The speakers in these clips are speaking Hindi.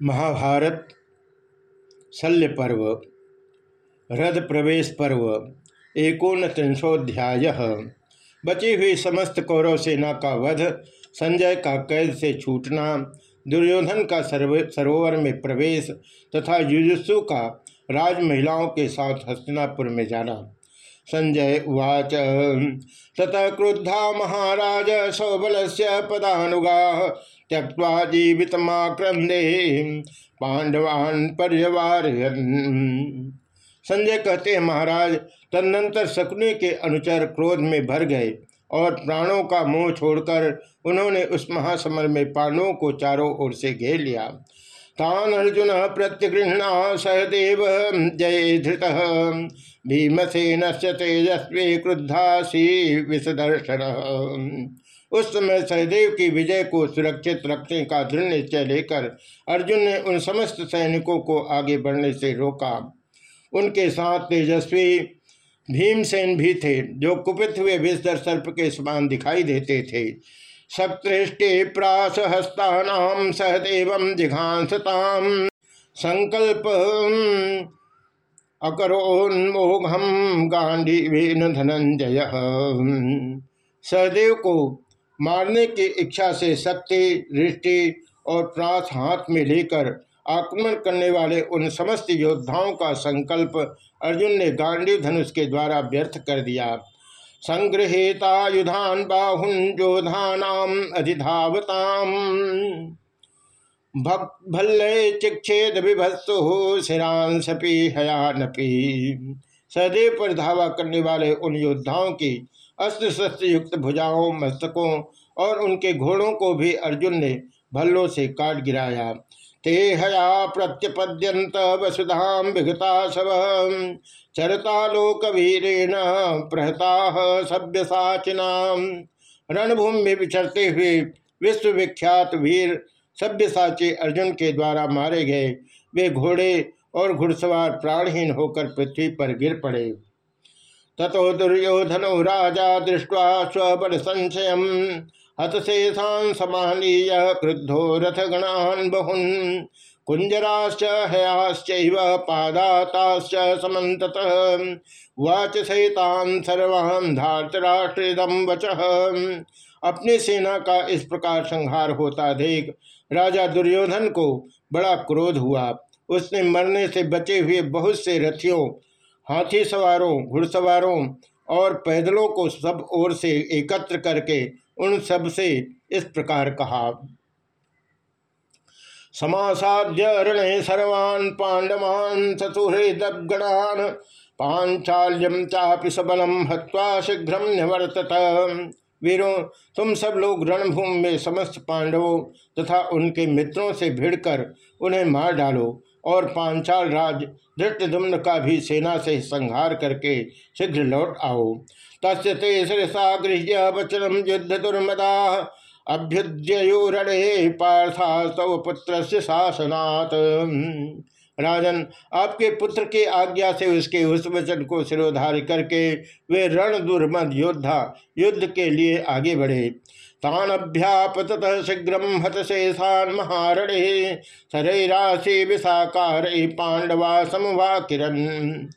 महाभारत शल्य पर्व रद प्रवेश पर्व एकोन त्रिंशोध्याय बची हुई समस्त कौरव सेना का वध, संजय का कैद से छूटना, दुर्योधन का सरोवर में प्रवेश, तथा युजुस्सु का राज महिलाओं के साथ हस्तिनापुर में जाना। संजय उवाच, ततः क्रुद्धा महाराज सौबल से पदानुगा त्यक्वा जीवितमाक्रंदे पांडवान पर्यवार संजय कहते हैं, महाराज, तदनंतर शकुनी के अनुचर क्रोध में भर गए और प्राणों का मोह छोड़कर उन्होंने उस महासमर में पांडवों को चारों ओर से घेर लिया। तान अर्जुन प्रत्यगृहणा सहदेव जय धृत। भीमसेन तेजस्वी क्रुद्धा सी विषदर्शन उस समय सहदेव की विजय को सुरक्षित रखने का दृढ़ निश्चय लेकर अर्जुन ने उन समस्त सैनिकों को आगे बढ़ने से रोका। उनके साथ तेजस्वी, भीमसेन भी थे, जो कुपित हुए विषधर सर्प के समान दिखाई देते थे। सप्तृष्टि प्रास हस्तानाम सहदेव जिघांसताम संकल्प अकरोन्मोघम गांधी धनंजय सहदेव को मारने की इच्छा से शक्ति, दृष्टि और प्रास हाथ में लेकर आक्रमण करने वाले उन समस्त योद्धाओं का संकल्प अर्जुन ने गांडी धनुष के द्वारा व्यर्थ कर दिया। संग्रहिता युधान बाहुन योधानाम अधिधावताम। भल्ले चिक्षेद विभत्सु शिरांसपी हयानपी। सदैव पर धावा करने वाले उन योद्धाओं की अस्त्र शस्त्र युक्त भुजाओं मस्तकों और उनके घोड़ों को भी अर्जुन ने भल्लों से काट गिराया। ते हया प्रत्यपद्यंत वसुधाम विगता सब चरता लोकवीरेण प्रहता सभ्य साचिनाम। रणभूमि में विचरते हुए विश्वविख्यात वीर सभ्य साची अर्जुन के द्वारा मारे गए। वे घोड़े और घुड़सवार प्राणहीन होकर पृथ्वी पर गिर पड़े। ततो दुर्योधनो राजा दृष्ट्वा स्वबल संशय हतशेषान समानीय क्रुद्धो रथगणान बहुन। कुंजराश्च हयाश्च पादाताश्च समन्तत। वाच सहितान सर्वान् धार्तराष्ट्रदम वच। अपनी सेना का इस प्रकार संहार होता देख राजा दुर्योधन को बड़ा क्रोध हुआ। उसने मरने से बचे हुए बहुत से रथियों हाथी सवारों घुड़सवारों और पैदलों को सब ओर से एकत्र करके उन सबसे इस प्रकार कहा। समासाद्य रण सर्वान् पांडवान् ससुहृदगणान पांचाल्यम चापि सबलम हत्वा शीघ्र निवर्तत। वीरों, तुम सब लोग रणभूमि में समस्त पांडवों तथा उनके मित्रों से भिड़कर उन्हें मार डालो। और पांचाल राज धृष्टुम्न का भी सेना से संहार करके शीघ्र लौट आओ। तस्य ते शिरसा गृह्य वचनम युद्ध दुर्मदा। अभ्युद्योरणे पार्था सव पुत्र शासनात्। राजन, आपके पुत्र की आज्ञा से उसके उस वचन को सिरोधार्य करके वे रण दुर्मद योद्धा युद्ध के लिए आगे बढ़े। तान अभ्यापत शीघ्र हतशेषान महारणे। सरैराशि विशाकार पांडवा समवा किरण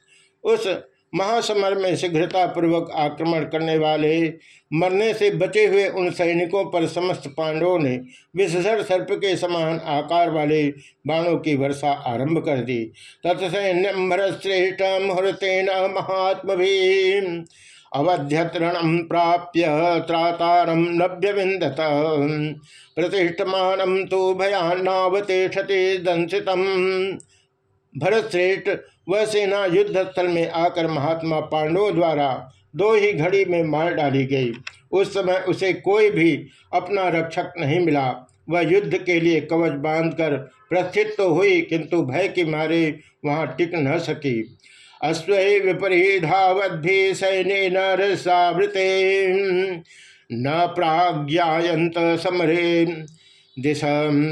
उस महासमर में शीघ्रता पूर्वक आक्रमण करने वाले, मरने से बचे हुए उन सैनिकों पर समस्त पांडवों ने विषधर सर्प के समान आकार वाले बाणों की वर्षा आरंभ कर दी। तत्सैन्यम भरश्रेष्ठ मुहूर्तेन महात्म भी अवध्यतृणम प्राप्य त्रातारम नभ्य विंदत प्रतिष्ठमान तो भयानावतिषति दंसित भरतश्रेष्ठ वह सेना युद्ध स्थल में आकर महात्मा पांडवों द्वारा दो ही घड़ी में मार डाली गई। उस समय उसे कोई भी अपना रक्षक नहीं मिला। वह युद्ध के लिए कवच बांधकर प्रस्थित तो हुई, किंतु भय के मारे वहाँ टिक न सकी। अश्व विपरीधावद्भि सैन्य नृसावृते न प्राज्ञायंत समरे। दिश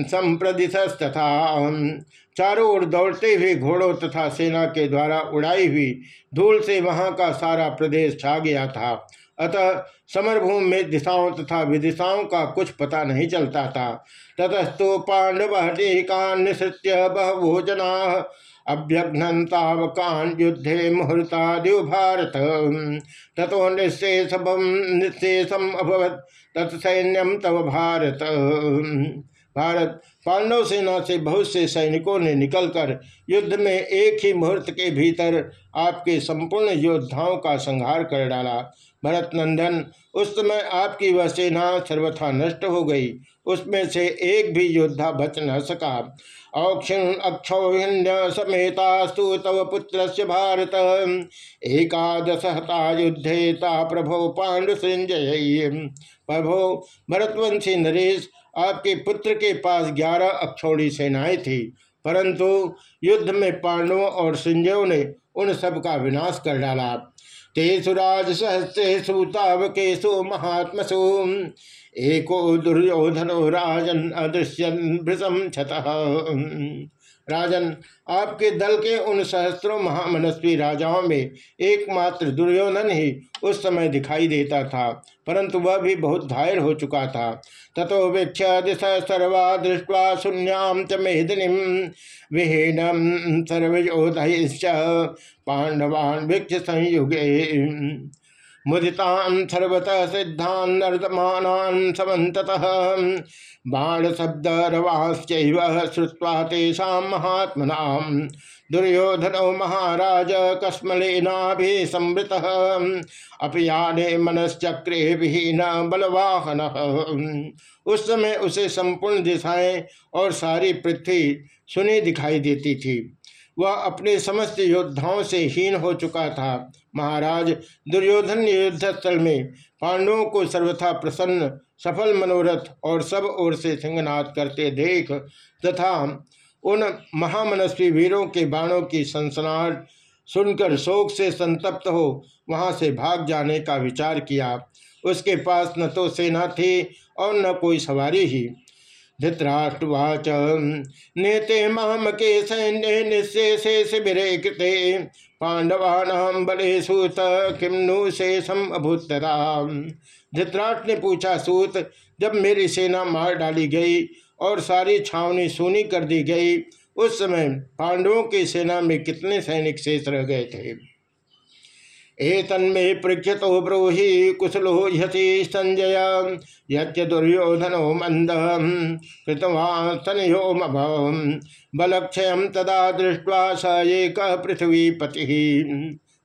संप्रदिशस्तथा। चारों ओर दौड़ते हुए घोड़ों तथा सेना के द्वारा उड़ाई हुई धूल से वहाँ का सारा प्रदेश छा गया था। अतः समरभूमि में दिशाओं तथा विदिशाओं का कुछ पता नहीं चलता था। ततस्तु पांडव टीका निसृत्य बहुभोजना अभ्यघ्नतावकान युद्धे मुहूर्तादिव भारत। तथो निशेषम निशेषम अभवत। तत्सैन्यम तव भारत। भारत पांडव सेना से बहुत से सैनिकों ने निकलकर युद्ध में एक ही मुहूर्त के भीतर आपके संपूर्ण योद्धाओं का संहार कर डाला। भरत नंदन उस समय आपकी वह सेना सर्वथा नष्ट हो गई। उसमें से एक भी योद्धा बच न सका। औक्षण अक्षौहिण्य समेतास्तु तव पुत्र भारत। एकादश हता युद्धेता प्रभो पांडु संजय प्रभो भरतवंशी नरेश आपके पुत्र के पास ग्यारह अक्षौड़ी सेनाएँ थी, परंतु युद्ध में पांडवों और संजयों ने उन सब का विनाश कर डाला। तेसु राज सहस्रेशु तावकेशु महात्मसु एको दुर्योधनो राजन छत। राजन, आपके दल के उन सहस्त्रों महामनस्वी राजाओं में एकमात्र दुर्योधन ही उस समय दिखाई देता था। परंतु वह भी बहुत घायल हो चुका था। तथो वीक्ष दिश सर्वा दृष्टवा शून्याम च मेदिनी विहीनम सर्वयोधय पांडवान वीक्ष संयुगे। मुदितान सर्वतः सिद्धान नर्दमान समत बाण शब्द श्रुवा तेषा दुर्योधनो महाराज कस्मलेनाभि संवृत। अपयाने मनश्चक्रे विहीन बलवाहन। उस समय उसे संपूर्ण दिशाएँ और सारी पृथ्वी सुनी दिखाई देती थी। वह अपने समस्त योद्धाओं से हीन हो चुका था। महाराज, दुर्योधन युद्ध स्थल में पांडवों को सर्वथा प्रसन्न, सफल, मनोरथ और सब ओर से सिंहनाद करते देख तथा उन महामनस्वी वीरों के बाणों की सनसनाहट सुनकर शोक से संतप्त हो, वहाँ से भाग जाने का विचार किया। उसके पास न तो सेना थी और न कोई सवारी ही। धृतराष्ट्रवाच नेते माम के सैन्य निशेषे शिविरे कृते पांडवानाम बले सूत किम नु शेषम अभूतरा धृतराष्ट्र ने पूछा, सूत, जब मेरी सेना मार डाली गई और सारी छावनी सोनी कर दी गई। उस समय पांडवों की सेना में कितने सैनिक शेष रह गए थे? एतन्मे ब्रूहि कुशलो ह्यति संजय, यच्च दुर्योधनो मंद कृतवास्तनयो बलक्षय तदा दृष्ट्वा स एक पृथ्वीपति।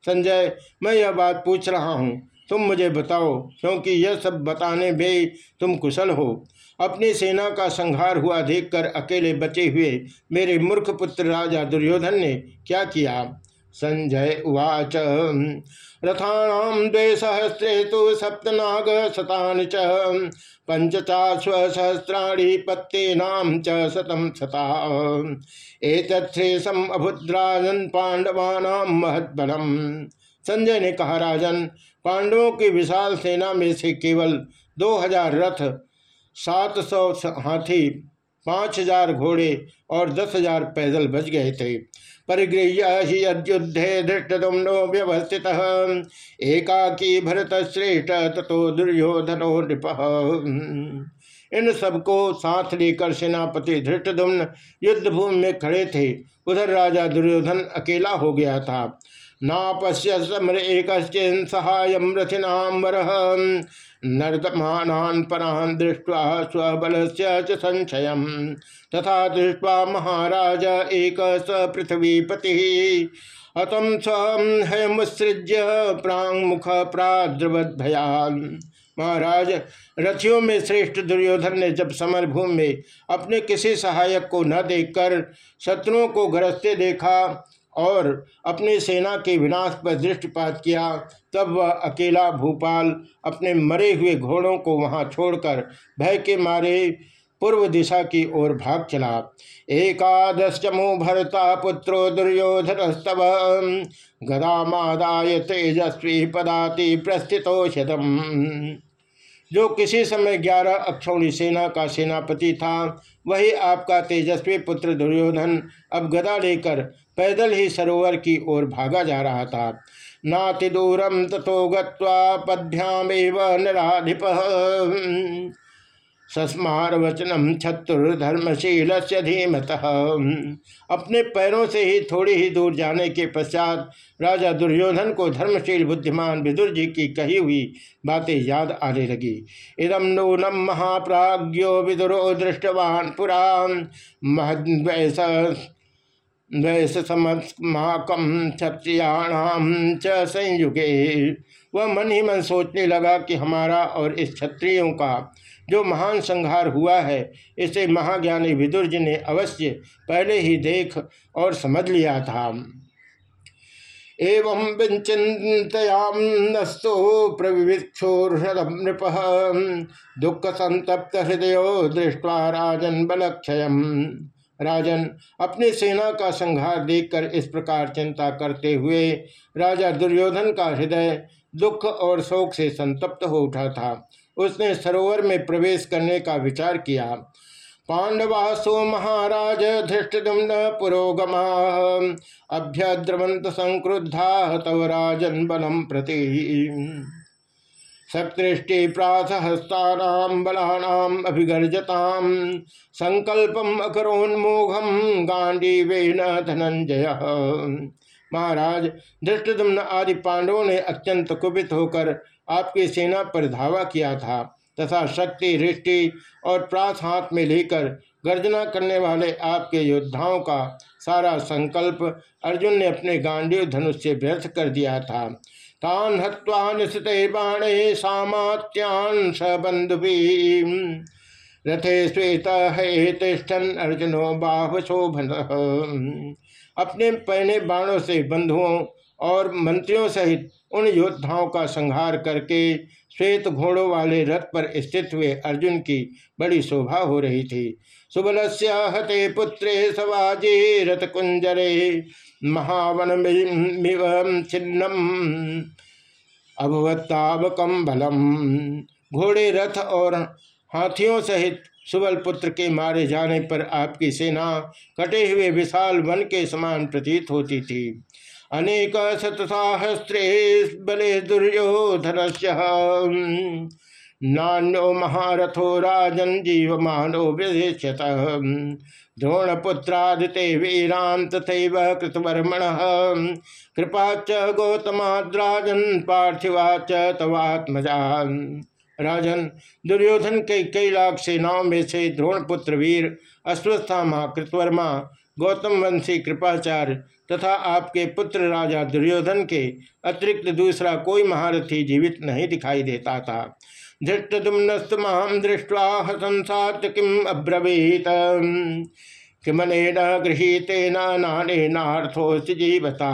संजय, मैं यह बात पूछ रहा हूँ। तुम मुझे बताओ, क्योंकि यह सब बताने में तुम कुशल हो। अपनी सेना का संहार हुआ देखकर अकेले बचे हुए मेरे मूर्ख पुत्र राजा दुर्योधन ने क्या किया? संजय उवाच रथाणाम द्वे सहस्रे तो सप्तनाग शतान च पंचचाशसहस्राणी पत्तेनाम च शतम शता एतत्रेशम अभुद्राजन पांडवानाम महत्बलम संजय ने कहा, राजन, पांडवों की विशाल सेना में से केवल दो हज़ार रथ सात सौ हाथी पाँच हज़ार घोड़े और दस हज़ार पैदल बच गए थे। परिगृह्य अद्युद्धे धृष्टुम्नो व्यवस्थित। एकाकी भरत श्रेष्ठ तथो दुर्योधनो नृप। इन सबको साथ लेकर सेनापति धृष्टुम्न युद्ध भूमि में खड़े थे। उधर राजा दुर्योधन अकेला हो गया था। नापश्य समर एक सहाय रथिनाम नर्दमानान परान दृष्ट्वा से संशय तथा दृष्ट्वा महाराज एक स पृथ्वीपति। हतम स्व मुसृज्य प्रांग मुख प्राद्रवद भयान महाराज, रथियों में श्रेष्ठ दुर्योधन ने जब समर भूमि में अपने किसी सहायक को न देखकर शत्रुओं को गरजते देखा और अपनी सेना के विनाश पर दृष्टिपात किया, तब वह अकेला भूपाल अपने मरे हुए घोड़ों को वहाँ छोड़कर भय के मारे पूर्व दिशा की ओर भाग चला। एकादश चमु भरता पुत्रो दुर्योधन स्तव गदामादाय तेजस्वी पदाति प्रस्थितो जो किसी समय ग्यारह अक्षौणी सेना का सेनापति था, वही आपका तेजस्वी पुत्र दुर्योधन अब गदा लेकर पैदल ही सरोवर की ओर भागा जा रहा था। नाति दूरम तथो गद्यामेव नाधिप सस्मार वचनम धर्मशील से धीमत। अपने पैरों से ही थोड़ी ही दूर जाने के पश्चात राजा दुर्योधन को धर्मशील बुद्धिमान विदुर जी की कही हुई बातें याद आने लगी। इदम नूनम महाप्राज्यो विदुरो दृष्टवान पुरा महद्वैस द्वैस समकम क्षत्रियाणाम च संयुगे। वह मन ही मन सोचने लगा कि हमारा और इस क्षत्रियों का जो महान संहार हुआ है, इसे महाज्ञानी विदुर जी ने अवश्य पहले ही देख और समझ लिया था। एवं विचिंतयामस्तु प्रविक्षोषम नृप। दुख संतप्त हृदय दृष्टवा राजन बलक्षय राजन अपनी सेना का संहार देखकर इस प्रकार चिंता करते हुए राजा दुर्योधन का हृदय दुख और शोक से संतप्त हो उठा था। उसने सरोवर में प्रवेश करने का विचार किया। पांडवासो महाराज धृष्टुम्न पुरोगमा। अभ्यद्रवंत संक्रुद्धा तव राजन बलम प्रति। सकृष्टि प्राथहस्तानाम बलानाम अभिगर्जताम संकल्पम अकरोन्मोघम गांडीवेन धनंजय महाराज धृष्टुम्न आदि पांडवों ने अत्यंत कुपित होकर आपकी सेना पर धावा किया था, तथा शक्ति रिष्टि और प्रास हाथ में लेकर गर्जना करने वाले आपके योद्धाओं का सारा संकल्प अर्जुन ने अपने गांडीव धनुष से व्यर्थ कर दिया था। तान हत्वा निश्चित बाणे सामात्यान सबंधु रथे श्वेत है तिष्ठन अर्जुनो बाह शोभन। अपने पहने बाणों से बंधुओं और मंत्रियों सहित उन योद्धाओं का संहार करके श्वेत घोड़ों वाले रथ पर स्थित हुए अर्जुन की बड़ी शोभा हो रही थी। सुबल हते पुत्रे सवाजे रथ कुंजरे। महावन छिन्नम अभवतावकम बलम। घोड़े रथ और हाथियों सहित सुबल पुत्र के मारे जाने पर आपकी सेना कटे हुए विशाल वन के समान प्रतीत होती थी। अनेक बले दुर्योधन नान्यो महारथो राजन जीवमानो विदेश्यत द्रोणपुत्रादिते वीरान तथा कृतवर्मण। कृपा च गौतमाद्राजन, पार्थिवा च राजन, दुर्योधन के कई लाख सेनाओं में से द्रोणपुत्र वीर, अश्वस्थामा, कृतवर्मा, गौतम वंशी कृपाचार्य तथा आपके पुत्र राजा दुर्योधन के अतिरिक्त दूसरा कोई महारथी जीवित नहीं दिखाई देता था। धृष्टुम्नस्तमाम दृष्टवा हसंसात किम अब्रवीत? किमनेन गृहीतेन नानेनार्थोस जीवता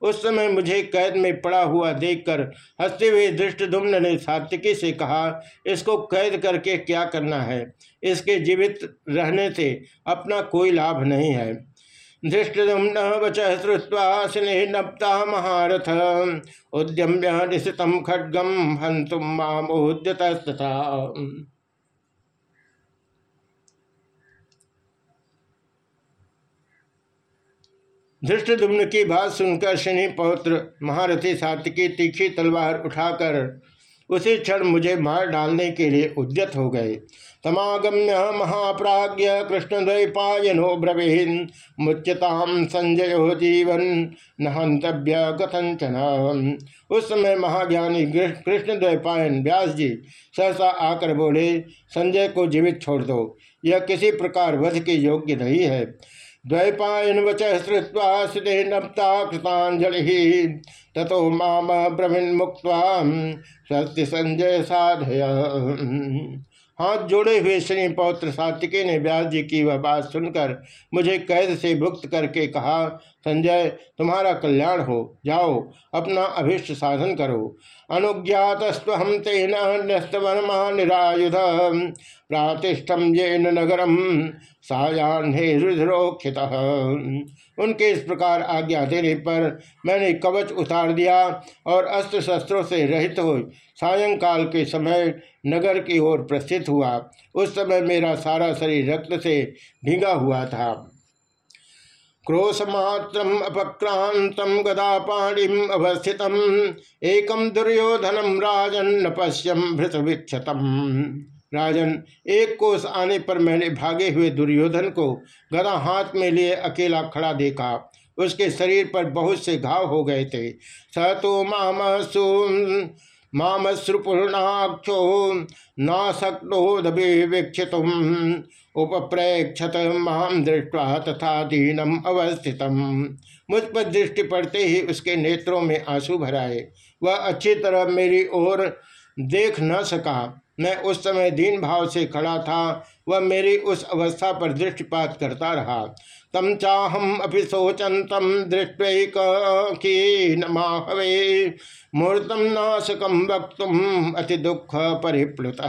उस समय मुझे कैद में पड़ा हुआ देखकर हँसते हुए धृष्टधुम्न ने सात्विकी से कहा, इसको कैद करके क्या करना है? इसके जीवित रहने से अपना कोई लाभ नहीं है। धृष्टुम्न वच श्रुवा स्नेह नप्ता महारथ। उद्यम्य निशितम खड्गम हंतुम मामोद्यतस्तथा धृष्टुम्न की बात सुनकर शनि पौत्र महारथी सात्विकी तीखी तलवार उठाकर उसी क्षण मुझे मार डालने के लिए उद्यत हो गए। तमागम्य महाप्राज्य कृष्ण द्वैपायनो ब्रवीन मुच्यताम संजय जीवन नहंतव्य कथंचन उस समय महाज्ञानी कृष्ण द्वैपायन व्यास जी सहसा आकर बोले, संजय को जीवित छोड़ दो, यह किसी प्रकार वध के योग्य नहीं है। द्वैपायन वच श्रुवा सिदे नप्ता कृतांजलि तथो माम ब्रह्मण मुक्त स्वस्ति संजय साधय। हाथ जोड़े हुए श्री पौत्र सात्विकी ने व्यास जी की वह बात सुनकर मुझे कैद से भुक्त करके कहा, संजय, तुम्हारा कल्याण हो, जाओ, अपना अभिष्ट साधन करो। अनुज्ञातस्वहम तेन न्यस्तवर्मा निरायुध प्रातिष्ठम येन नगरम सायान्हे रुद्रोक्षित उनके इस प्रकार आज्ञा देने पर मैंने कवच उतार दिया और अस्त्र शस्त्रों से रहित हो सायंकाल के समय नगर की ओर प्रस्थित हुआ। उस समय मेरा सारा शरीर रक्त से भीगा हुआ था। क्रोशमात्रम अपक्रांतम गदापाणिम अवस्थित। एकम दुर्योधनम राजन न पश्यम भृतवीक्षतम राजन, एक कोस आने पर मैंने भागे हुए दुर्योधन को गदा हाथ में लिए अकेला खड़ा देखा। उसके शरीर पर बहुत से घाव हो गए थे। स तो माम मामश्रुपूर्णाक्षो नाशक्नोदभिवीक्षित उपप्रेक्षत माम दृष्टवा तथा दीनम अवस्थित मुझ पर दृष्टि पड़ते ही उसके नेत्रों में आँसू भराए। वह अच्छी तरह मेरी ओर देख न सका। मैं उस समय दीन भाव से खड़ा था। वह मेरी उस अवस्था पर दृष्टिपात करता रहा। तम चाहम अभी शोचंतम दृष्टैक माहवे मूर्तम नाशकम वक्तुम अति दुख परिप्लुत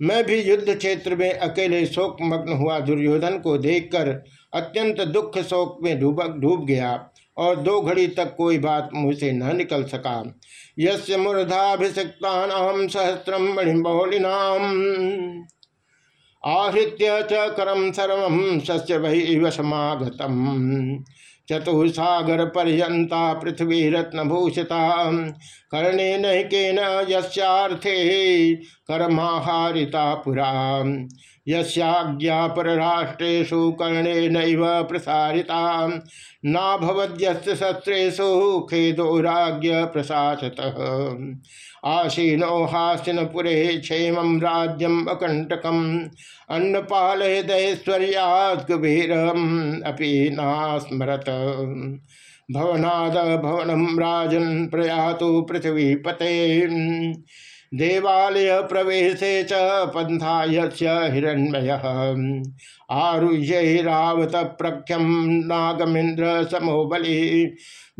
मैं भी युद्ध क्षेत्र में अकेले शोक मग्न हुआ दुर्योधन को देखकर अत्यंत दुख शोक में डूब डूब गया और दो घड़ी तक कोई बात मुँह से न निकल सका। यस्य मूर्धाभिषिक्ता सहस्रम मणिबौलिनाम आहृत्य च करम सर्व सस्य वही समागत चतुसागर पर्यंता पृथ्वी रत्नभूषिता कर्णे नैकेन यस्यार्थे कर्माहारिता पुरा। यज्ञा परराष्ट्रेशु कर्णे नैव प्रसारिता नाभवद्यस्त शस्त्रेषु खेदो राज्य प्रशासत। आसीनो हासिनपुरे क्षेम राज्यम अकंटकम अन्नपालयदैश्वर्याद्गभीरम अपि नास्मरत। भवनाद भवनम राजन प्रयातु पृथ्वीपते। देवालय प्रवेश च पंथा हिरण्मय। आरुह्यरावत प्रख्यम नागमिंद्र समोबली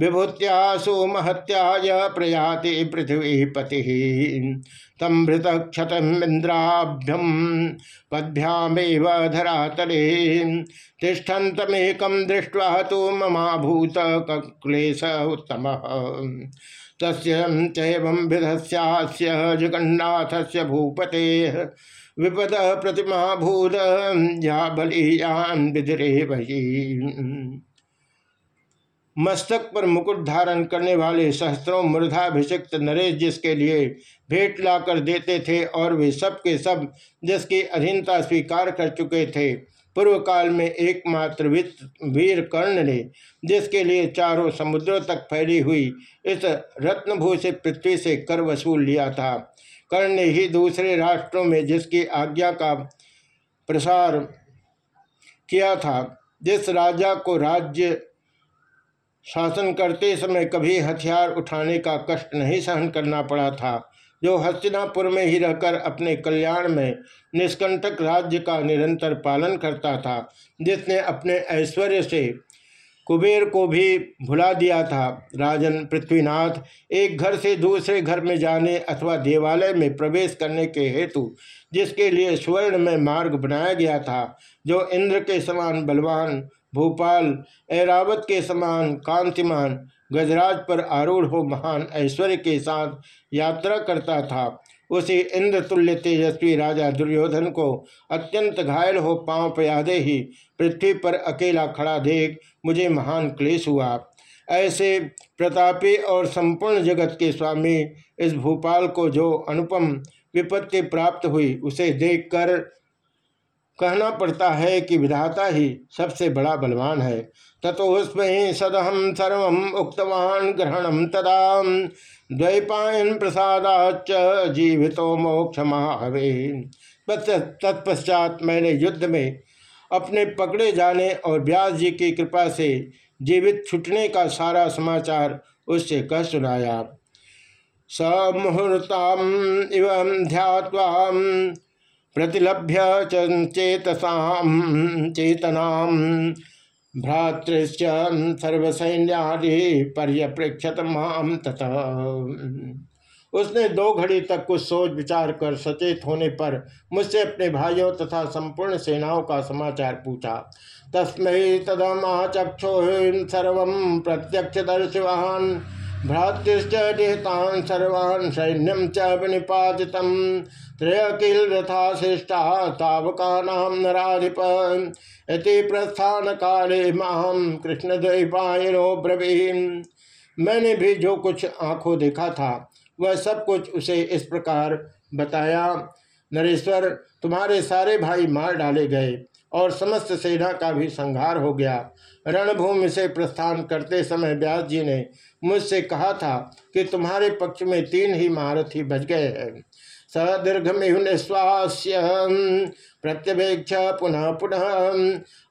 विभूत्यासु महत्याय प्रयाति पृथ्वीपति। तम भृत क्षतमिंद्राभ्यम पद्भ्यामेव धरातले। तिष्ठन्तमेकं दृष्ट्वा तो ममाभूत क्लेश विधस्यास्य जगन्नाथ भूपते विपद प्रतिमा भूत या बलियान विधरे भई मस्तक पर मुकुट धारण करने वाले सहस्त्रों मृधाभिषिक्त नरेश जिसके लिए भेंट लाकर देते थे और वे सब के सब जिसकी अधीनता स्वीकार कर चुके थे पूर्व काल में एकमात्र वीर कर्ण ने, जिसके लिए चारों समुद्रों तक फैली हुई इस रत्नभूषित पृथ्वी से कर वसूल लिया था। कर्ण ने ही दूसरे राष्ट्रों में जिसकी आज्ञा का प्रसार किया था, जिस राजा को राज्य शासन करते समय कभी हथियार उठाने का कष्ट नहीं सहन करना पड़ा था। जो हस्तिनापुर में ही रहकर अपने कल्याण में निष्कंटक राज्य का निरंतर पालन करता था, जिसने अपने ऐश्वर्य से कुबेर को भी भुला दिया था। राजन पृथ्वीनाथ एक घर से दूसरे घर में जाने अथवा देवालय में प्रवेश करने के हेतु, जिसके लिए स्वर्ण में मार्ग बनाया गया था, जो इंद्र के समान बलवान, भोपाल, ऐरावत के समान कांतिमान गजराज पर आरूढ़ हो महान ऐश्वर्य के साथ यात्रा करता था। उसी इंद्र तुल्य तेजस्वी राजा दुर्योधन को अत्यंत घायल हो पाँव प्यादे ही पृथ्वी पर अकेला खड़ा देख मुझे महान क्लेश हुआ। ऐसे प्रतापी और संपूर्ण जगत के स्वामी इस भोपाल को जो अनुपम विपत्ति प्राप्त हुई उसे देखकर कहना पड़ता है कि विधाता ही सबसे बड़ा बलवान है। तथोस्म सदहम सर्व उक्तवान ग्रहणम तदा द्वैपायन प्रसादाच जीवितो मोक्ष महावे तत्पश्चात मैंने युद्ध में अपने पकड़े जाने और व्यास जी की कृपा से जीवित छुटने का सारा समाचार उससे कह सुनाया। स मुहूर्ता इव ध्यावा प्रतिलभ्य चेतसा चेतना भ्रातृश्च सर्वसैन्यादि पर्यप्रेक्षत माम तथा। उसने दो घड़ी तक कुछ सोच विचार कर सचेत होने पर मुझसे अपने भाइयों तथा संपूर्ण सेनाओं का समाचार पूछा। तस्मै तदमा चक्षो सर्व प्रत्यक्ष दर्शवान भ्रातृश्च सर्वान् सैन्यं च विनिपातितं त्रयकिल रथा श्रेष्ठा तावकानां नराधिप। इति प्रस्थान काले माम कृष्ण द्वैपायनो ब्रवीन। मैंने भी जो कुछ आँखों देखा था, वह सब कुछ उसे इस प्रकार बताया। नरेश्वर, तुम्हारे सारे भाई मार डाले गए और समस्त सेना का भी संहार हो गया। रणभूमि से प्रस्थान करते समय व्यास जी ने मुझसे कहा था कि तुम्हारे पक्ष में तीन ही महारथी बच गए हैं। सदीर्घमिहुनिश्वास्य प्रत्यवेक्ष पुनः पुनः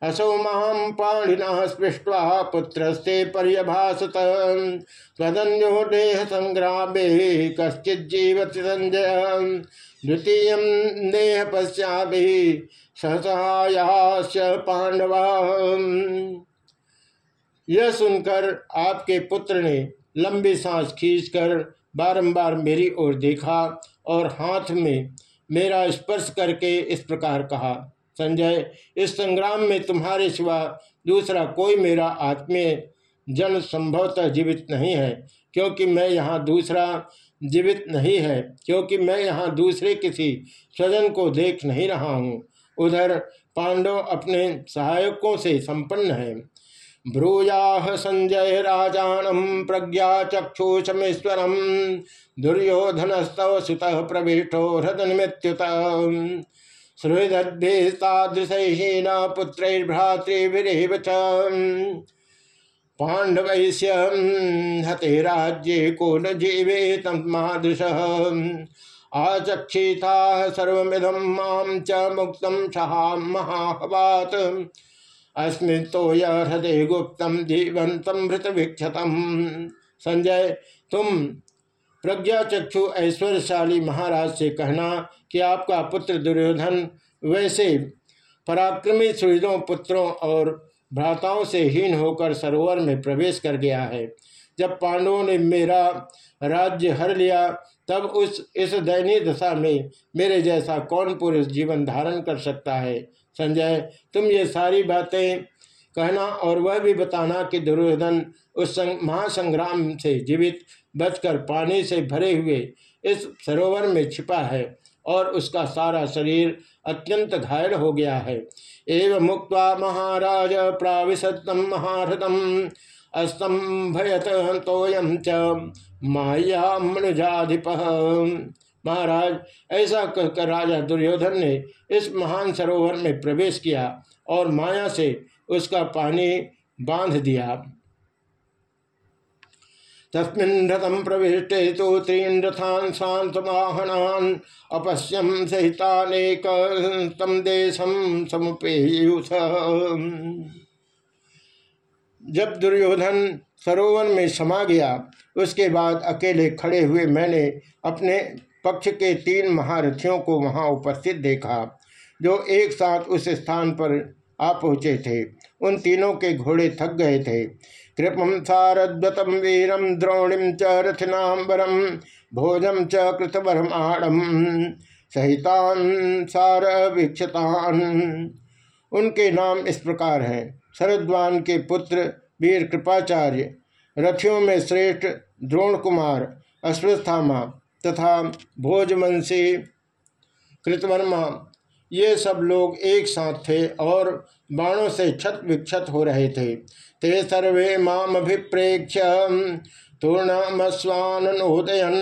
असौ माँ पाणिना स्पृष्ट्वा पुत्रस्ते पर्यभासत। तदन्यो देह संग्रामे कश्चिज्जीवति संजय द्वितीय देह पश्चा सहसहायाश्च पांडवा यह सुनकर आपके पुत्र ने लंबी सांस खींचकर बारंबार मेरी ओर देखा और हाथ में मेरा स्पर्श करके इस प्रकार कहा, संजय, इस संग्राम में तुम्हारे सिवा दूसरा कोई मेरा आत्मीय जन संभवतः जीवित नहीं है, क्योंकि मैं यहाँ दूसरा जीवित नहीं है, क्योंकि मैं यहाँ दूसरे किसी स्वजन को देख नहीं रहा हूँ। उधर पांडव अपने सहायकों से संपन्न है। ब्रूया संजय राजानम प्रज्ञा चक्षुषमेश्वरम दुर्योधनस्तव सुत प्रविष्टो हृदयमृत्युत श्रुदद्भिस्तादृशहीन पुत्रैर्भ्रातृभिरेव च। पाण्डवैस्य हते राज्ये को न जीवे तमादृश आचक्षिता सर्वमिदं माँ च मुक्तं सहा महाहवात्। अस्मिन् तो हृदय गुप्तम जीवंतम भृत विक्षतम संजय, तुम प्रज्ञा चक्षु ऐश्वर्यशाली महाराज से कहना कि आपका पुत्र दुर्योधन वैसे पराक्रमी सुहृदों, पुत्रों और भ्राताओं से हीन होकर सरोवर में प्रवेश कर गया है। जब पांडवों ने मेरा राज्य हर लिया, तब उस, इस दयनीय दशा में मेरे जैसा कौन पुरुष जीवन धारण कर सकता है? संजय, तुम ये सारी बातें कहना और वह भी बताना कि दुर्योधन उस संग, महासंग्राम से जीवित बचकर पानी से भरे हुए इस सरोवर में छिपा है और उसका सारा शरीर अत्यंत घायल हो गया है। एवं मुक्त महाराज प्राविशतम महारथम, अस्तंभयत तोयम च माया मनुजाधिप। महाराज, ऐसा कहकर राजा दुर्योधन ने इस महान सरोवर में प्रवेश किया और माया से उसका पानी बाँध दिया। तस्मिन् रथम प्रविष्टे तो तीन रथान शांतवाहनान अपश्यम सहितानेक तम देशम समुपेयुष। जब दुर्योधन सरोवर में समा गया, उसके बाद अकेले खड़े हुए मैंने अपने पक्ष के तीन महारथियों को वहाँ उपस्थित देखा, जो एक साथ उस स्थान पर आ पहुँचे थे। उन तीनों के घोड़े थक गए थे। कृपम सारद्वतम वीरम द्रोणिम च रथनाम्बरम भोजम च कृतवर्माणम सहितान सार वीक्षतान उनके नाम इस प्रकार हैं। शरद्वान के पुत्र वीर कृपाचार्य, रथियों में श्रेष्ठ द्रोण कुमार अश्वस्थामा तथा भोजवंशी कृतवर्मा, ये सब लोग एक साथ थे और बाणों से छत विक्षत हो रहे थे। ते सर्वे माम अभिप्रेक्ष तूर्णमस्वानोदयन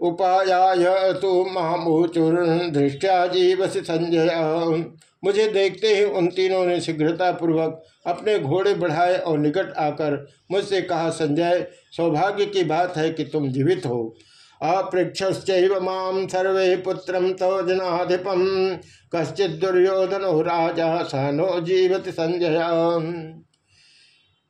उपायाय तो महामूचुर दृष्टिया जीवसी संजय। मुझे देखते ही उन तीनों ने शीघ्रता पूर्वक अपने घोड़े बढ़ाए और निकट आकर मुझसे कहा, संजय, सौभाग्य की बात है कि तुम जीवित हो। अपृक्षश्चैव माम पुत्र तव जनाधिपम कश्चित दुर्योधन राजा सहनो जीवत संजय।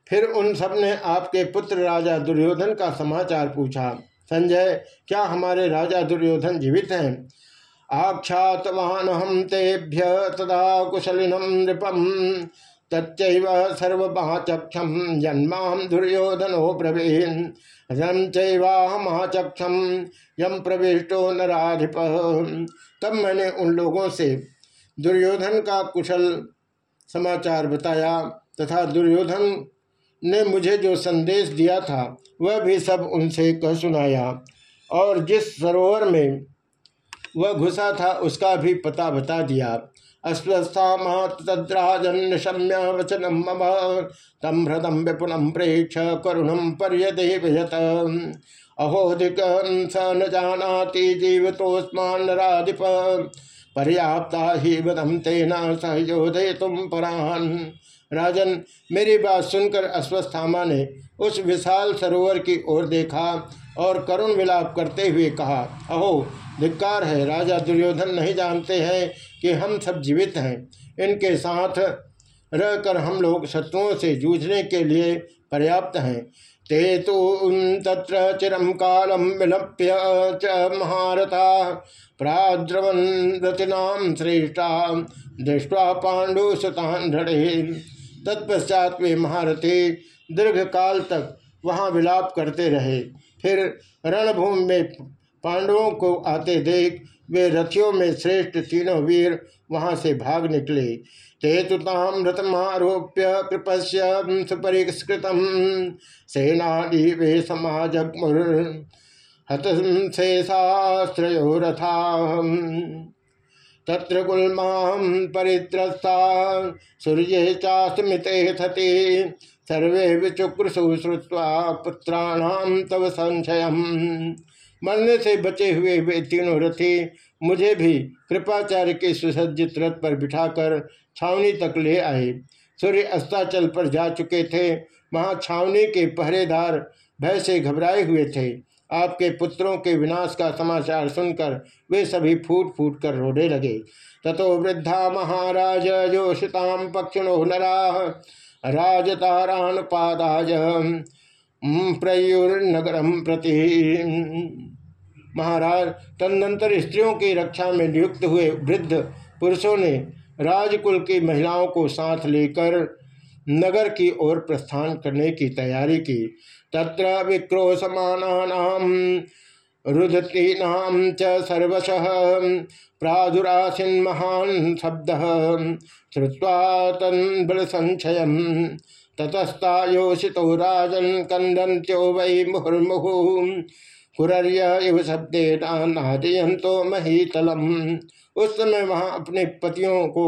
फिर उन सबने आपके पुत्र राजा दुर्योधन का समाचार पूछा, संजय, क्या हमारे राजा दुर्योधन जीवित हैं? आख्यातवान हम तेभ्य तदा कुशलिनम नृपम। तच्चैव सर्वचक्षम जन्मा दुर्योधनो ब्रवीन रम चैवाहमाचक्षम यम प्रविष्टो नाधिप तब मैंने उन लोगों से दुर्योधन का कुशल समाचार बताया तथा दुर्योधन ने मुझे जो संदेश दिया था, वह भी सब उनसे कह सुनाया। और जिस सरोवर में वह घुसा था, उसका भी पता बता दिया। अस्वस्था वचनम मम तम हृदम प्रेक्ष करुणम न जानाति पर्याप्ता ही वदम तेना सहयोदय तुम परान। राजन, मेरी बात सुनकर अस्वस्थामा ने उस विशाल सरोवर की ओर देखा और करुण विलाप करते हुए कहा, अहो, धिक्कार है, राजा दुर्योधन नहीं जानते हैं कि हम सब जीवित हैं। इनके साथ रहकर हम लोग शत्रुओं से जूझने के लिए पर्याप्त हैं। ते तो तत्र चिरम कालम विलप्य च महारथा प्राद्रवन रतिनाम श्रेष्ठा दृष्टवा पांडु सुतान तत्पश्चात वे महारथी दीर्घ काल तक वहाँ विलाप करते रहे। फिर रणभूमि में पांडवों को आते देख वे रथियों में श्रेष्ठ तीनों वीर वहाँ से भाग निकले। ते तुताम रथमारोप्य कृपस्य सुपरिष्कृत। सेनानी वे समाज हत शेषाश्रयो रथा। तत्र गुलमाम परित्रस्ता सूर्य चास्मिते थति। सर्वे विचुक्रसु श्रुवा पुत्राण तव संशय मरने से बचे हुए वे तीनों रथी मुझे भी कृपाचार्य के सुसज्जित रथ पर बिठाकर छावनी तक ले आए। सूर्य अस्ताचल पर जा चुके थे। वहाँ छावनी के पहरेदार भय से घबराए हुए थे। आपके पुत्रों के विनाश का समाचार सुनकर वे सभी फूट फूट कर रोने लगे। ततो वृद्धा महाराज जोशिताम पक्षिणो नरा राजतारानुपादाज प्रयुर्नगरम प्रति। महाराज, तदनंतर स्त्रियों की रक्षा में नियुक्त हुए वृद्ध पुरुषों ने राजकुल की महिलाओं को साथ लेकर नगर की ओर प्रस्थान करने की तैयारी की। तत्र विक्रोशमानानाम रुदतीनाम च सर्वश, प्रादुरासीन महान शब्द श्रुवा तन बल संचय ततस्ता योषितो राजन कंदंत्यो वै मुहुर्मुहु। कुरर्य इव शब्दे नादयंतो महीतलम। उस समय वहाँ अपने पतियों को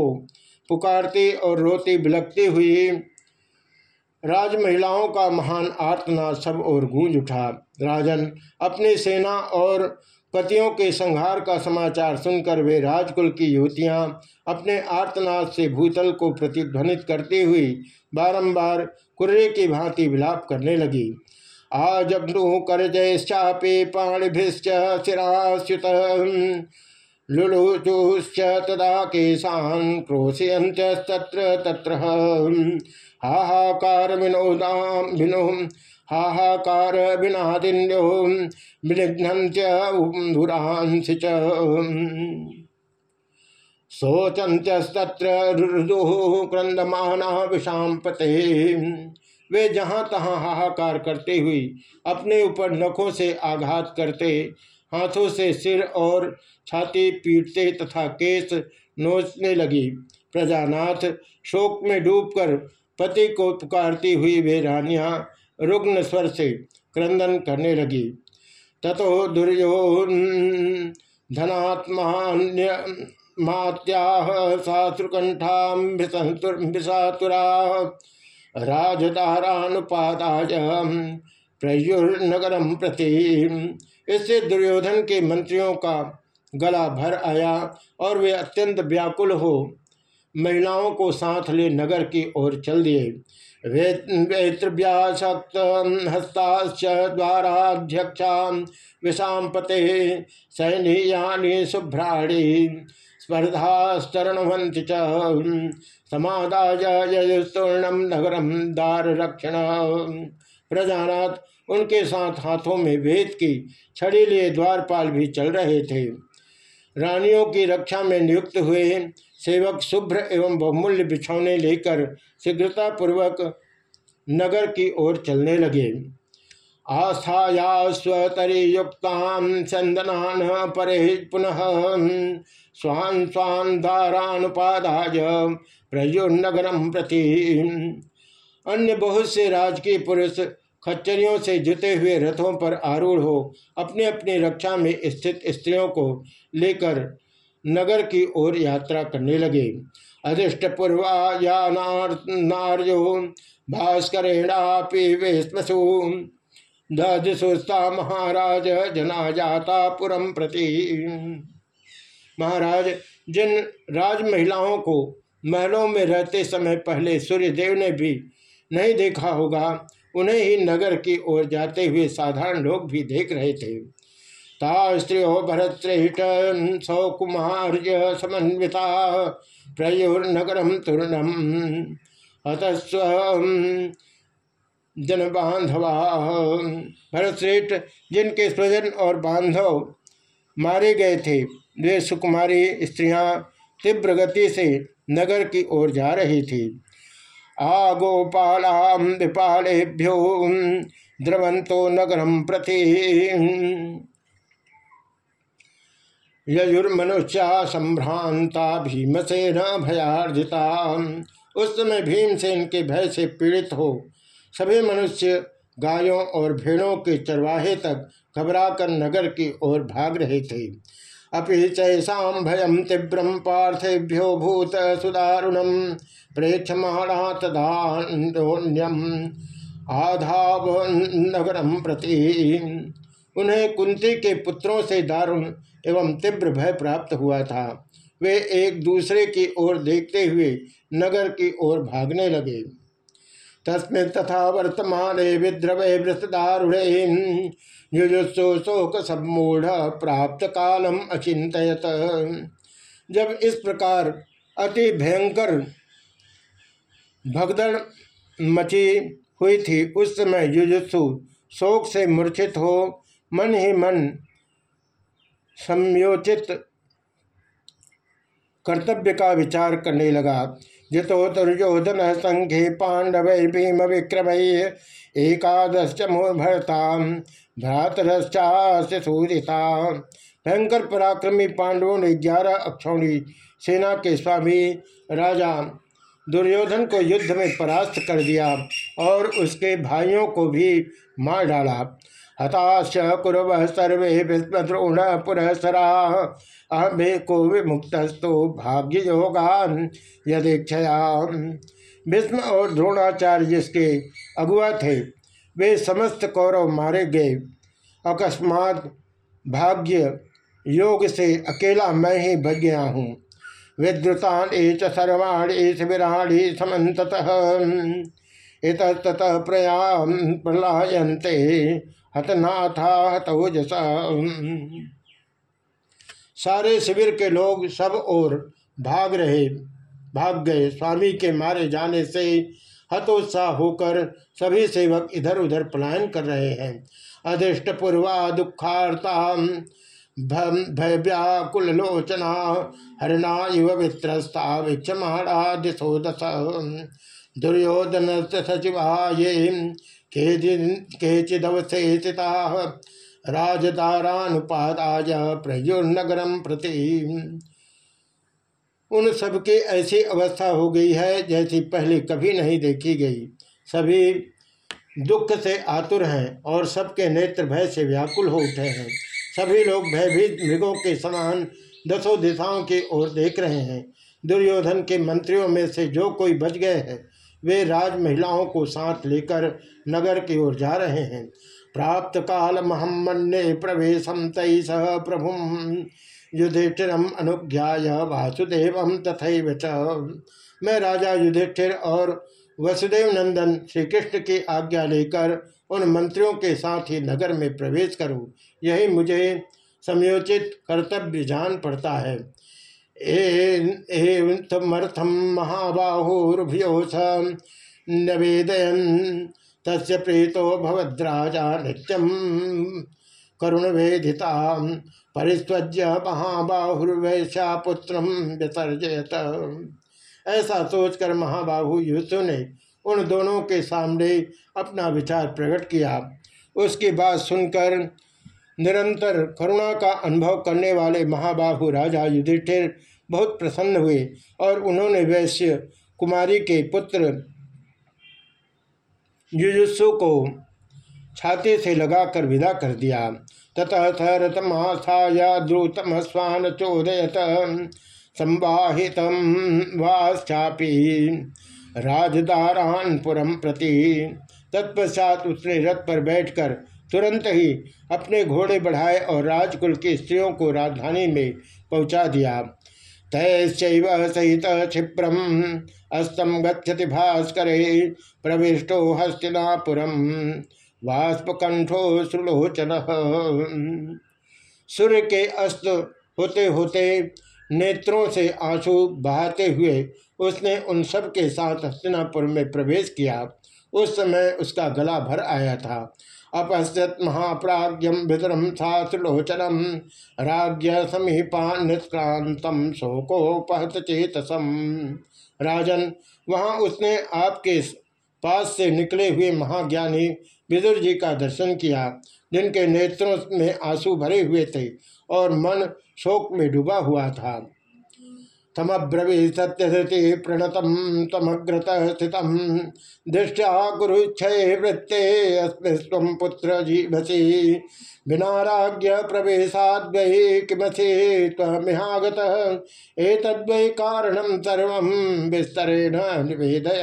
पुकारती और रोती बिलकती हुई राजमहिलाओं का महान आर्तनाद सब और गूंज उठा। राजन अपनी सेना और पतियों के संहार का समाचार सुनकर वे राजकुल की युवतियाँ अपने आर्तनाद से भूतल को प्रतिध्वनित करती हुई बारंबार कुर्रे की भांति विलाप करने लगी। आजग्नु कर जयश्चापे पाणिभिश्च शिराच्युत लुलुचुश्च तदा केशान् क्रोशयन्तस्तत्र तत्र। हाहाकार विनोदाम विनो हाहाकार विनादिन्यो विनिघ्नन्त्युरांसि च। शोचन्त्यस्तत्र रुदुः क्रन्दमाना पते। वे जहाँ तहाँ हाहाकार करते हुई अपने ऊपर नखों से आघात करते, हाथों से सिर और छाती पीटते तथा केस नोचने लगी। प्रजानाथ शोक में डूबकर पति को पुकारती हुई वे रानियाँ रुग्ण स्वर से क्रंदन करने लगी। ततो दुर्योधनात्मा मात्याह सातुकंठा विषातुरा राजदारानुपादाज प्रयुर्नगरम प्रति। इससे दुर्योधन के मंत्रियों का गला भर आया और वे अत्यंत व्याकुल हो महिलाओं को साथ ले नगर की ओर चल दिए। वेत्रव्याशक्त हस्ताश्च द्वाराध्यक्षा विषाम पते सैन्यानि शुभ्राणी स्पर्धास्तरणवंत समादाजूर्णम नगरम दार रक्षण प्रजानाथ, उनके साथ हाथों में वेद की छड़ी लिए द्वारपाल भी चल रहे थे। रानियों की रक्षा में नियुक्त हुए सेवक शुभ्र एवं बहुमूल्य बिछौने लेकर शीघ्रता पूर्वक नगर की ओर चलने लगे। आस्थाया स्वतरी युक्ताम चंदनान परे पुनः स्वान स्वान धारानुपादाय प्रयुर्नगरम प्रति। अन्य बहुत से राजकीय पुरुष खच्चरियों से जुते हुए रथों पर आरूढ़ हो अपने अपनी रक्षा में स्थित स्त्रियों को लेकर नगर की ओर यात्रा करने लगे। अधिष्ट पूर्वा या नार्यो दधिशुस्ता महाराज जना जाता पुरम प्रति। महाराज, जिन राज महिलाओं को महलों में रहते समय पहले सूर्य देव ने भी नहीं देखा होगा, उन्हें ही नगर की ओर जाते हुए साधारण लोग भी देख रहे थे। ता स्त्रियो भरत श्रेष्ठ सौकुमार समन्विता प्रयोर्नगरम तुर्णम हतस्व जन बांधवा भरत श्रेष्ठ जिनके स्वजन और बांधव मारे गए थे, वे सुकुमारी स्त्रियाँ तीव्र गति से नगर की ओर जा रही थी। आ गोपालाम विपालेभ्यो द्रवंतो नगरम प्रति यजुर्मनुष्या संभ्रांता भीमसेन भयार्जिता उस समय भीमसेन के भय से पीड़ित हो, सभी मनुष्य गायों और भेड़ों के चरवाहे तक घबराकर नगर की ओर भाग रहे थे। अपि चैसा भयम तीव्रम पार्थिभ्यो भूत सुदारुणम प्रेक्षमाणा तदान्योन्यम आधाव नगरम प्रति। उन्हें कुंती के पुत्रों से दारुण एवं तीव्र भय प्राप्त हुआ था। वे एक दूसरे की ओर देखते हुए नगर की ओर भागने लगे। तस्में तथा वर्तमान विद्रवे वृतदारुणे युजुस्सु शोक सम्मूढ़ प्राप्त कालम अचिंतयत जब इस प्रकार अति भयंकर भगदड़ मची हुई थी, उस समय युजुत्सु शोक से मूर्छित हो, मन ही मन संयोचित कर्तव्य का विचार करने लगा। जितो दुर्योधन संघे पांडव भीम विक्रम एकादश भरता भ्रातरश्चाशूरिता भयंकर पराक्रमी पांडवों ने ग्यारह अक्षौणी सेना के स्वामी राजा दुर्योधन को युद्ध में परास्त कर दिया और उसके भाइयों को भी मार डाला। हताश कुरव सर्वे पुरसरा। अहमे को विमुक्तस्तो भाग्य योगान यदीक्षया भीष्म और द्रोणाचार्य जिसके अगुआ थे, वे समस्त कौरव मारे गए। अकस्मात भाग्य योग से अकेला मैं ही बच गया हूँ। विद्रुतान एच सर्वाणी शिविराणी समत इत प्रयाम प्रलायन्ते। हतनाथा हतोजस सारे शिविर के लोग सब और भाग रहे, भाग गए। स्वामी के मारे जाने से हतोत्साह होकर सभी सेवक इधर उधर पलायन कर रहे हैं। अदृष्ट पूर्वा दुखार्ता भयव्याकुल लोचना हरिणा इव वित्रस्ता वीक्षमाणा दिशो दश दुर्योधन सचिवा ये केचिदवशेषिता राजदारानुपादाय प्रयुर्नगरम प्रति। उन सबके ऐसी अवस्था हो गई है जैसी पहले कभी नहीं देखी गई। सभी दुख से आतुर हैं और सबके नेत्र भय से व्याकुल हो उठे हैं। सभी लोग भयभीत मृगों के समान दसों दिशाओं की ओर देख रहे हैं। दुर्योधन के मंत्रियों में से जो कोई बच गए हैं वे राज महिलाओं को साथ लेकर नगर की ओर जा रहे हैं। प्राप्त काल महमन्य प्रवेशम तय सह प्रभु। युधिष्ठिरम अनुज्ञाय वासुदेव तथा मैं राजा युधिष्ठिर और वसुदेव नंदन श्री कृष्ण की आज्ञा लेकर उन मंत्रियों के साथ ही नगर में प्रवेश करूँ, यही मुझे समयोचित कर्तव्य जान पड़ता है। एमर्थम महाबाहुर्भ्योस नवेदयन तस् प्रीतो भवद्राजा नित्यम करुण वेदिता परिस्वज्य महाबाहुर्वैशा पुत्र विसर्जयत। ऐसा सोचकर महाबाहु यूसु ने उन दोनों के सामने अपना विचार प्रकट किया। उसकी बात सुनकर निरंतर करुणा का अनुभव करने वाले महाबाहु राजा युधिष्ठिर बहुत प्रसन्न हुए और उन्होंने वैश्य कुमारी के पुत्र युजुस्सु को छाते से लगाकर विदा कर दिया। ततः स रथमास्थाया द्रुतम स्वान चोदयत संवाहित वाश्चापी राजदारानपुरम प्रति। तत्पश्चात उसने रथ पर बैठकर तुरंत ही अपने घोड़े बढ़ाए और राजकुल की स्त्रियों को राजधानी में पहुँचा दिया। तैश्चैव सहित क्षिप्रम। अस्तम गच्छति भास्कर, प्रविष्टो हस्तिनापुरम। वाष्पकंठो सुलोचन। सूर्य के अस्त होते होते नेत्रों से आँसू बहाते हुए उसने उन सब के साथ हस्तिनापुर में प्रवेश किया। उस समय उसका गला भर आया था। अपश्यत महाप्राज्यम विदुरम सुलोचनम राज्य समीपा निष्क्रांतम शोकोपहत चेतसम राजन, वहाँ उसने आपके पास से निकले हुए महाज्ञानी विदुर जी का दर्शन किया, जिनके नेत्रों में आँसू भरे हुए थे और मन शोक में डूबा हुआ था। तमब्रवी सत्य सत्यधृति प्रणतम तमग्रत स्थित दृष्टिया गुरुक्षय वृत्ते अस्म पुत्र जीवसी। विनाराज्य प्रवेशाद्वै किमसी तमिहागत एतद्वै कारणम सर्व विस्तरेण निवेदय।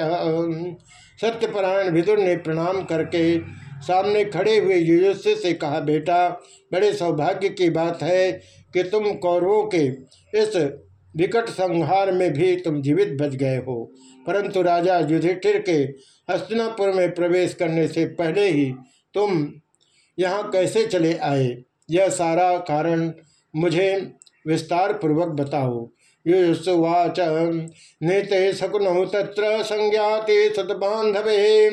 सत्यपरायण विदुर ने प्रणाम करके सामने खड़े हुए युयुष्य से कहा, बेटा, बड़े सौभाग्य की बात है कि तुम कौरवों के इस विकट संहार में भी तुम जीवित बच गए हो। परंतु राजा युधिष्ठिर के हस्तिनापुर में प्रवेश करने से पहले ही तुम यहाँ कैसे चले आए? यह सारा कारण मुझे विस्तार पूर्वक बताओ। युवाच नेते शकुनौ तत्र संज्ञाते सतबांधवे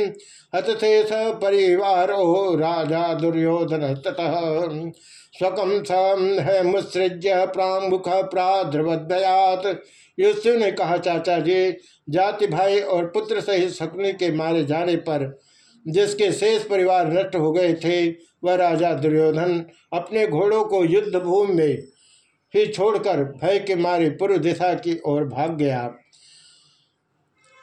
हतथे स परिवारो राजा दुर्योधन ततः। स्वकम सम है मुसृज्य प्रामुख प्राद्रवदयात युसु ने कहा, चाचा जी, जाति भाई और पुत्र सहित शकुनी के मारे जाने पर जिसके शेष परिवार नष्ट हो गए थे, वह राजा दुर्योधन अपने घोड़ों को युद्ध भूमि में ही छोड़कर भय के मारे पूर्व दिशा की ओर भाग गया।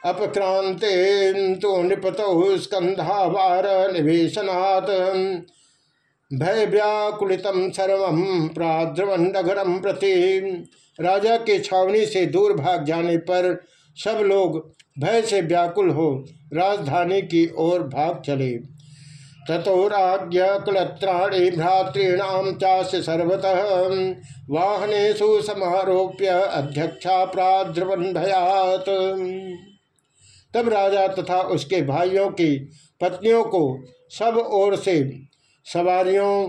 अपक्रांते तो निपतौ स्कंधावार निवेशनात्। भय व्याकुलित सर्व प्राद्रवन नगरम प्रति। राजा के छावनी से दूर भाग जाने पर सब लोग भय से व्याकुल हो राजधानी की ओर भाग चले। ततो राज्य कुलत्राणी भ्रातृणाम चाश सर्वतः। वाहनेशु समारोप्य अध्यक्षा प्राद्रवन भयात तब राजा तथा उसके भाइयों की पत्नियों को सब ओर से सवारियों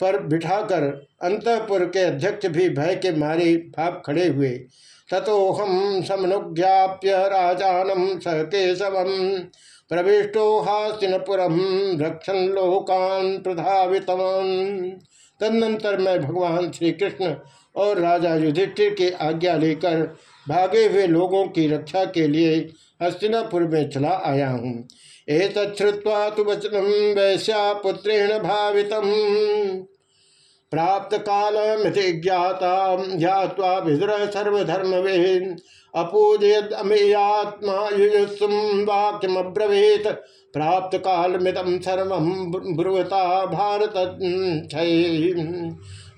पर बिठाकर अंतपुर के अध्यक्ष भी भय के मारे भाप खड़े हुए। ततो हम समनुज्ञाप्य राजानम स केशवम प्रविष्टो हास्तिनपुरम रक्षण लोकान प्रधावित तदनंतर मैं भगवान श्री कृष्ण और राजा युधिष्ठिर की आज्ञा लेकर भागे हुए लोगों की रक्षा के लिए हस्तिनापुर में चला आया हूँ। एतच्छ्रुवा तो वचनम वैश्या पुत्रेण भावित प्राप्त काल मिति ज्ञाता ज्ञावा विदुर सर्वधर्म वेन अपूजयद अमेयात्मा युजुस्सुम वाक्यमब्रवीत। प्राप्त काल मितम सर्व ब्रुवता भारत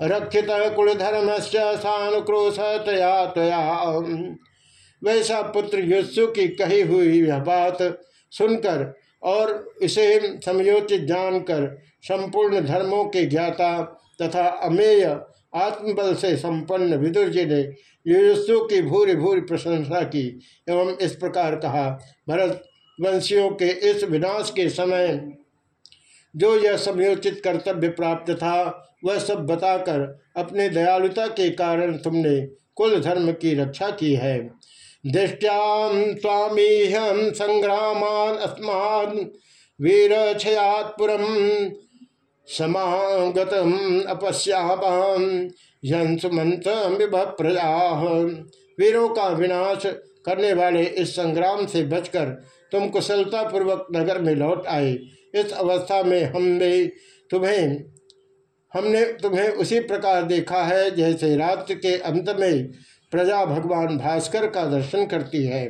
रक्षित कुलधर्म से सानुक्रोश तया वैसा पुत्र युस्सु की कही हुई यह बात सुनकर और इसे समयोचित जानकर संपूर्ण धर्मों के ज्ञाता तथा अमेय आत्मबल से संपन्न विदुर जी ने युयुस्सु की भूरी भूरी प्रशंसा की एवं इस प्रकार कहा भरत वंशियों के इस विनाश के समय जो यह समयोचित कर्तव्य प्राप्त था, वह सब बताकर अपने दयालुता के कारण तुमने कुल धर्म की रक्षा की है। दृष्टियाँ स्वामीहम संग्रामान अस्मान वीर छयात्पुरम समागतम अपश्याम। यंसुमंत प्रजा वीरों का विनाश करने वाले इस संग्राम से बचकर तुम कुशलतापूर्वक नगर में लौट आए। इस अवस्था में हमने तुम्हें हमने तुम्हें उसी प्रकार देखा है जैसे रात्र के अंत में प्रजा भगवान भास्कर का दर्शन करती है।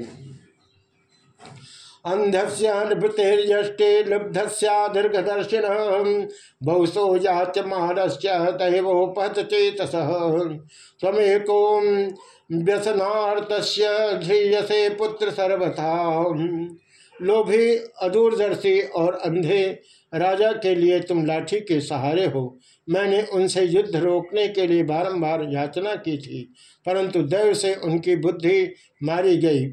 अंधस्य नृपतिर्यष्टे लुब्धस्या दीर्घदर्शिन बहुसो याच महारस्य दैवोपहत चेतस स्वमेको व्यसनार्तस्य ध्रियसे पुत्र सर्वथा। लोभी, अदूरदर्शी और अंधे राजा के लिए तुम लाठी के सहारे हो। मैंने उनसे युद्ध रोकने के लिए बारंबार याचना की थी। परंतु दैव से उनकी बुद्धि मारी गई।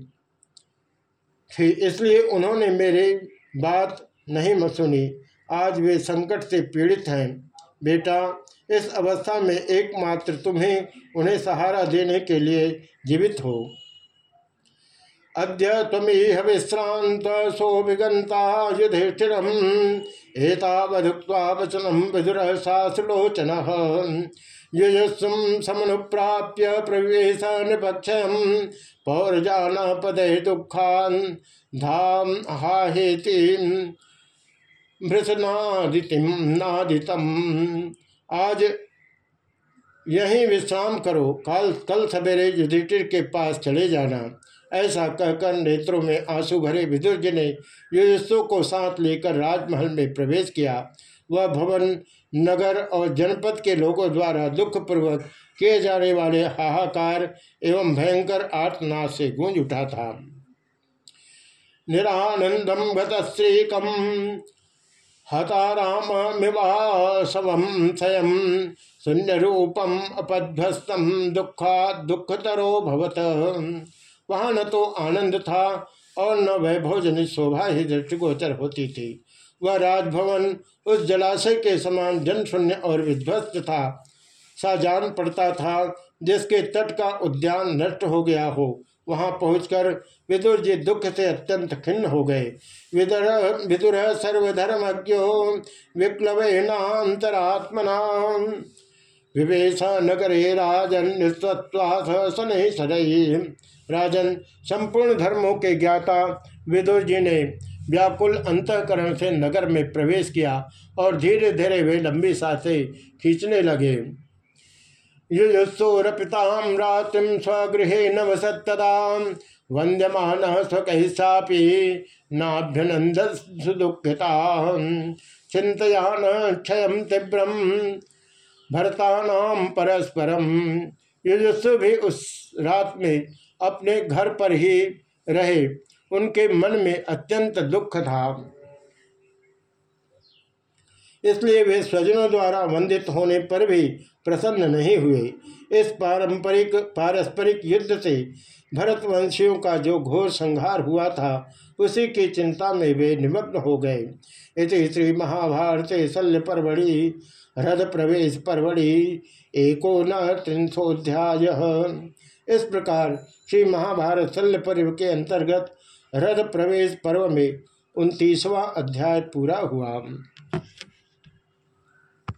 थी इसलिए उन्होंने मेरी बात नहीं सुनी। आज वे संकट से पीड़ित हैं। बेटा, इस अवस्था में एकमात्र तुम्हें उन्हें सहारा देने के लिए जीवित हो। अद्य तमीह विश्रांत सो विगंता एतावधुक्त्वा वचनम विदुर सासुलोचन युजुस्सुम समनुप्राप्य प्रवेश निपक्षम पौरजान पदे दुखान धाम हाहेति भृतनादितिम नादितम। आज यहीं विश्राम करो, कल कल सवेरे युधिष्ठिर के पास चले जाना। ऐसा कहकर नेत्रों में आँसू भरे विदुर जी ने युधिष्ठो को साथ लेकर राजमहल में प्रवेश किया। वह भवन नगर और जनपद के लोगों द्वारा दुखपूर्वक किए जाने वाले हाहाकार एवं भयंकर आर्तनाद से गूंज उठा था। निरानंदम गतश्रीकम हता रामिवासवम स्वयं शून्य रूपम अपध्वस्तम दुखा दुखतरो भवत। वहाँ न तो आनंद था और न वह भोजन शोभा ही दृष्टिगोचर होती थी। वह राजभवन उस जलाशय के समान जन शून्य और विध्वस्त था। सा जान पड़ता था, जिसके तट का उद्यान नष्ट हो गया हो। वहाँ पहुंचकर विदुर जी दुख से अत्यंत खिन्न हो गए। विदुर विदुर सर्वधर्मज्ञो विप्लव नातरात्मना विवेश नगरे राजन शनै सदै। राजन संपूर्ण धर्मों के ज्ञाता विदुर जी ने व्याकुल अंतकरण से नगर में प्रवेश किया और धीरे धीरे वे लंबी साँसें खींचने लगे। युयुस्सोरपिताम रात्रिम स्वगृह नवसत्तदा वंद्यमान स्वकहिसापि नाभ्यनंद सुदुखता चिंतयान क्षय तीव्रम भरतानाम परस्परम युजुस्सु भी उस रात में अपने घर पर ही रहे। उनके मन में अत्यंत दुख था। इसलिए वे स्वजनों द्वारा वंदित होने पर भी प्रसन्न नहीं हुए। इस पारंपरिक, पारस्परिक युद्ध से भरतवंशियों का जो घोर संहार हुआ था, उसी की चिंता में वे निमग्न हो गए। इति श्री महाभारत शल्य परवड़ी हृद प्रवेश परवड़ी एको न त्रिंशोध्याय इस प्रकार श्री महाभारत शल्य पर्व के अंतर्गत रथ प्रवेश पर्व में उनतीसवां अध्याय पूरा हुआ।